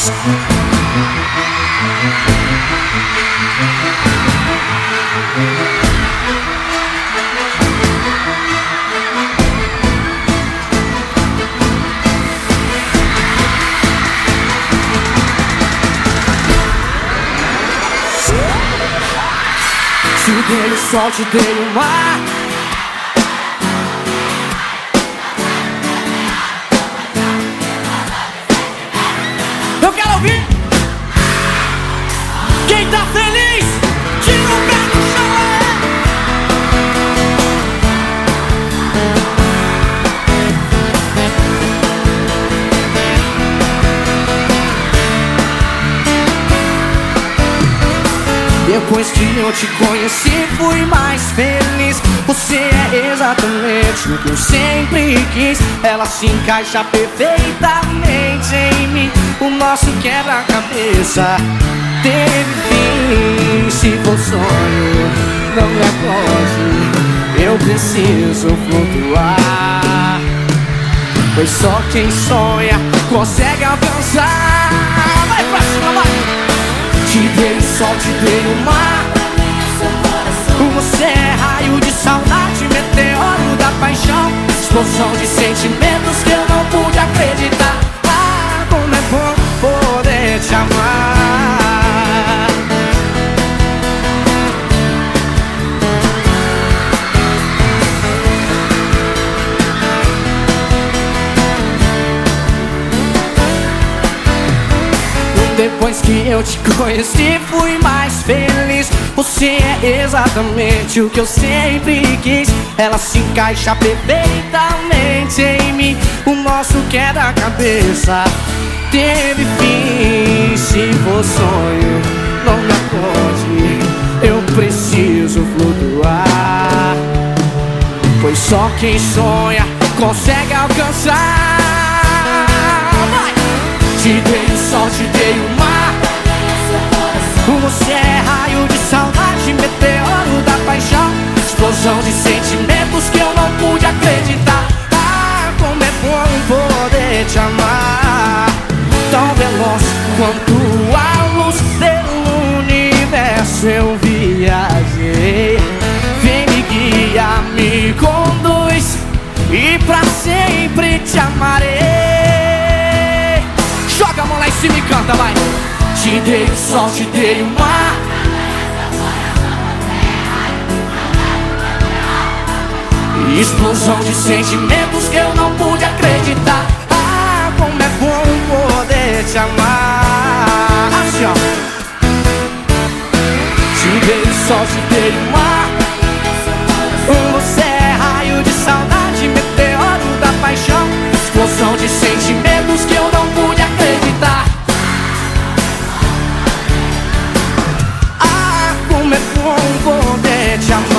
Te dei o sol, te dei o mar Tá feliz é. Depois que eu te conheci, fui mais feliz. Você é exatamente o que eu sempre quis. Ela se encaixa perfeitamente em mim. O nosso quebra-cabeça teve fim. Se for sonho, não me acorde. Eu preciso flutuar. Pois só quem sonha consegue alcançar. Vai pra cima, vai! Te dei o sol, te dei o mar Você é raio de saudade, meteoro da paixão Explosão de sentimentos que eu não pude acreditar Depois que eu te conheci, fui mais feliz. Você é exatamente o que eu sempre quis. Ela se encaixa perfeitamente em mim. O nosso quebra-cabeça teve fim. Se for sonho, não me acorde. Eu preciso flutuar. Pois só quem sonha consegue alcançar. Vai! Te dei o sol, te dei o te amar. Tão veloz quanto a luz pelo universo eu viajei. Vem me guia, me conduz E pra sempre te amarei. Joga a mão lá em cima e canta, vai. Te dei o sol, te dei o mar. Explosão de sentimentos que eu não pude acreditar poder te amar. Assim, ó. Te dei o sol, te dei o mar. Você é raio de saudade, meteoro da paixão. Explosão de sentimentos que eu não pude acreditar. Ah, como é bom poder te amar.